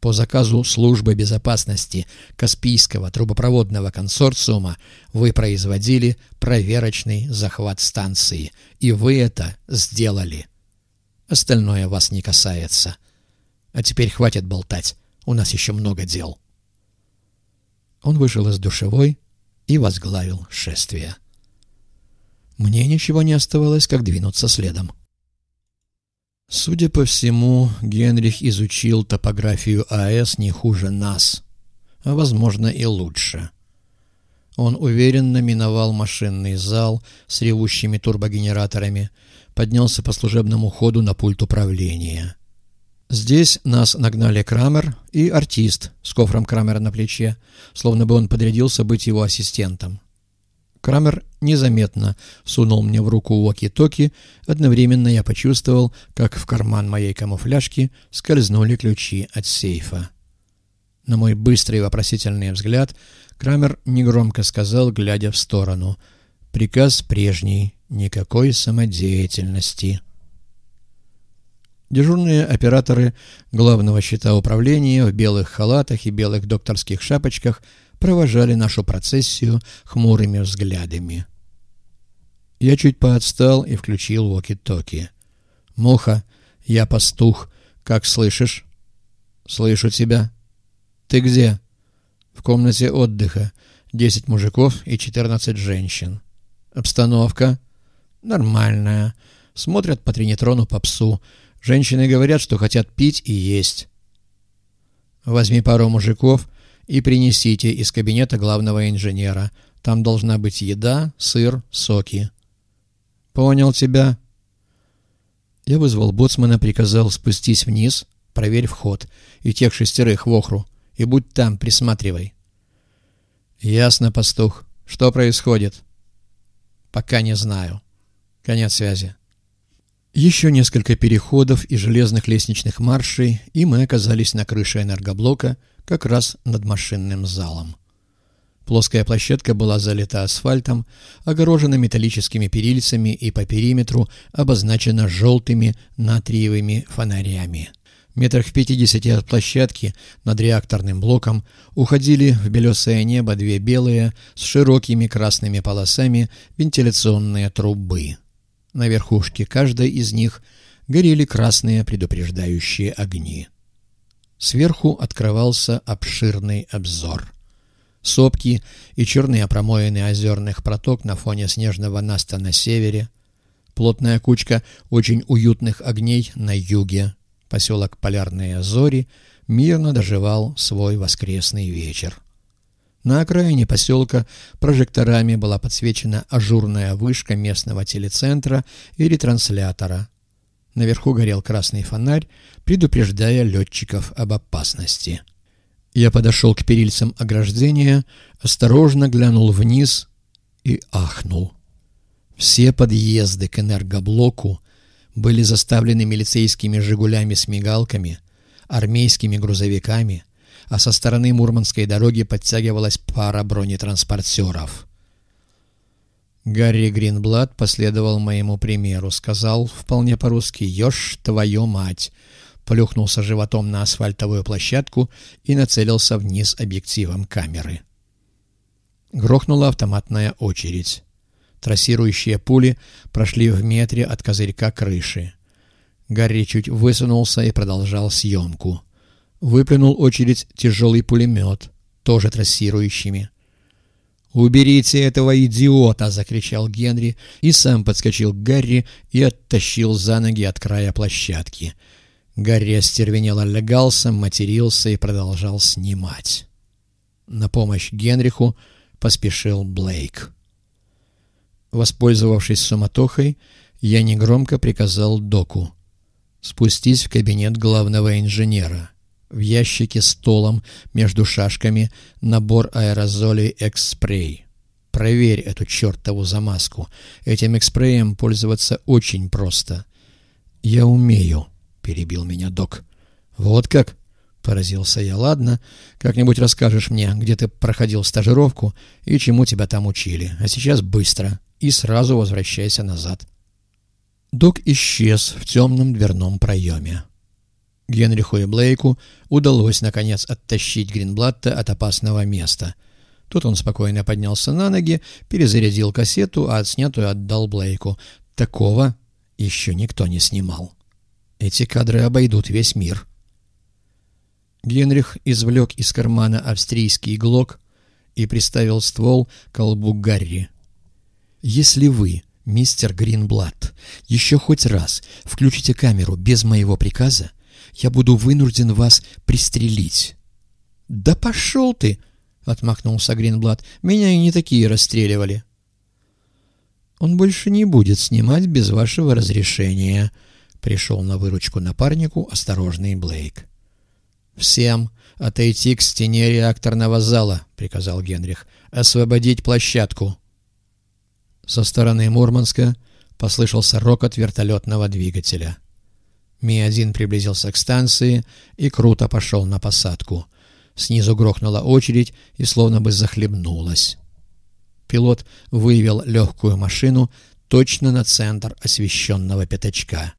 По заказу Службы безопасности Каспийского трубопроводного консорциума вы производили проверочный захват станции, и вы это сделали. Остальное вас не касается. А теперь хватит болтать, у нас еще много дел. Он вышел из душевой и возглавил шествие. Мне ничего не оставалось, как двинуться следом. Судя по всему, Генрих изучил топографию АЭС не хуже нас, а, возможно, и лучше. Он уверенно миновал машинный зал с ревущими турбогенераторами, поднялся по служебному ходу на пульт управления. Здесь нас нагнали Крамер и артист с кофром Крамера на плече, словно бы он подрядился быть его ассистентом. Крамер незаметно сунул мне в руку уоки-токи, одновременно я почувствовал, как в карман моей камуфляжки скользнули ключи от сейфа. На мой быстрый вопросительный взгляд Крамер негромко сказал, глядя в сторону. «Приказ прежний, никакой самодеятельности». Дежурные операторы главного щита управления в белых халатах и белых докторских шапочках – провожали нашу процессию хмурыми взглядами. Я чуть поотстал и включил воки-токи. «Муха, я пастух. Как слышишь?» «Слышу тебя». «Ты где?» «В комнате отдыха. Десять мужиков и четырнадцать женщин». «Обстановка?» «Нормальная. Смотрят по тринитрону попсу. Женщины говорят, что хотят пить и есть». «Возьми пару мужиков и принесите из кабинета главного инженера. Там должна быть еда, сыр, соки». «Понял тебя». Я вызвал боцмана, приказал спустись вниз, проверь вход, и тех шестерых в охру, и будь там, присматривай. «Ясно, пастух. Что происходит?» «Пока не знаю. Конец связи». Еще несколько переходов и железных лестничных маршей, и мы оказались на крыше энергоблока, как раз над машинным залом. Плоская площадка была залита асфальтом, огорожена металлическими перильцами и по периметру обозначена желтыми натриевыми фонарями. Метрах в пятидесяти от площадки над реакторным блоком уходили в белесое небо две белые с широкими красными полосами вентиляционные трубы. На верхушке каждой из них горели красные предупреждающие огни. Сверху открывался обширный обзор. Сопки и черные промоины озерных проток на фоне снежного наста на севере, плотная кучка очень уютных огней на юге, поселок Полярные Зори мирно доживал свой воскресный вечер. На окраине поселка прожекторами была подсвечена ажурная вышка местного телецентра и ретранслятора. Наверху горел красный фонарь, предупреждая летчиков об опасности. Я подошел к перильцам ограждения, осторожно глянул вниз и ахнул. Все подъезды к энергоблоку были заставлены милицейскими «Жигулями» с мигалками, армейскими грузовиками, а со стороны Мурманской дороги подтягивалась пара бронетранспортеров. Гарри Гринблад последовал моему примеру, сказал вполне по-русски «Ешь твою мать!», плюхнулся животом на асфальтовую площадку и нацелился вниз объективом камеры. Грохнула автоматная очередь. Трассирующие пули прошли в метре от козырька крыши. Гарри чуть высунулся и продолжал съемку. Выплюнул очередь тяжелый пулемет, тоже трассирующими. «Уберите этого идиота!» — закричал Генри и сам подскочил к Гарри и оттащил за ноги от края площадки. Гарри остервенело легался, матерился и продолжал снимать. На помощь Генриху поспешил Блейк. Воспользовавшись суматохой, я негромко приказал доку спустись в кабинет главного инженера. В ящике столом между шашками набор аэрозолей «Экспрей». Проверь эту чертову замазку. Этим экспреем пользоваться очень просто. «Я умею», — перебил меня док. «Вот как?» — поразился я. «Ладно, как-нибудь расскажешь мне, где ты проходил стажировку и чему тебя там учили. А сейчас быстро и сразу возвращайся назад». Док исчез в темном дверном проеме. Генриху и Блейку удалось, наконец, оттащить Гринблатта от опасного места. Тут он спокойно поднялся на ноги, перезарядил кассету, а отснятую отдал Блейку. Такого еще никто не снимал. Эти кадры обойдут весь мир. Генрих извлек из кармана австрийский глок и приставил ствол к колбу Гарри. «Если вы, мистер Гринблат, еще хоть раз включите камеру без моего приказа, я буду вынужден вас пристрелить». «Да пошел ты!» — отмахнулся Гринблат. «Меня и не такие расстреливали». «Он больше не будет снимать без вашего разрешения», — пришел на выручку напарнику осторожный Блейк. «Всем отойти к стене реакторного зала», — приказал Генрих. «Освободить площадку». Со стороны Мурманска послышался рокот вертолетного двигателя. Ми-1 приблизился к станции и круто пошел на посадку. Снизу грохнула очередь и словно бы захлебнулась. Пилот вывел легкую машину точно на центр освещенного пятачка.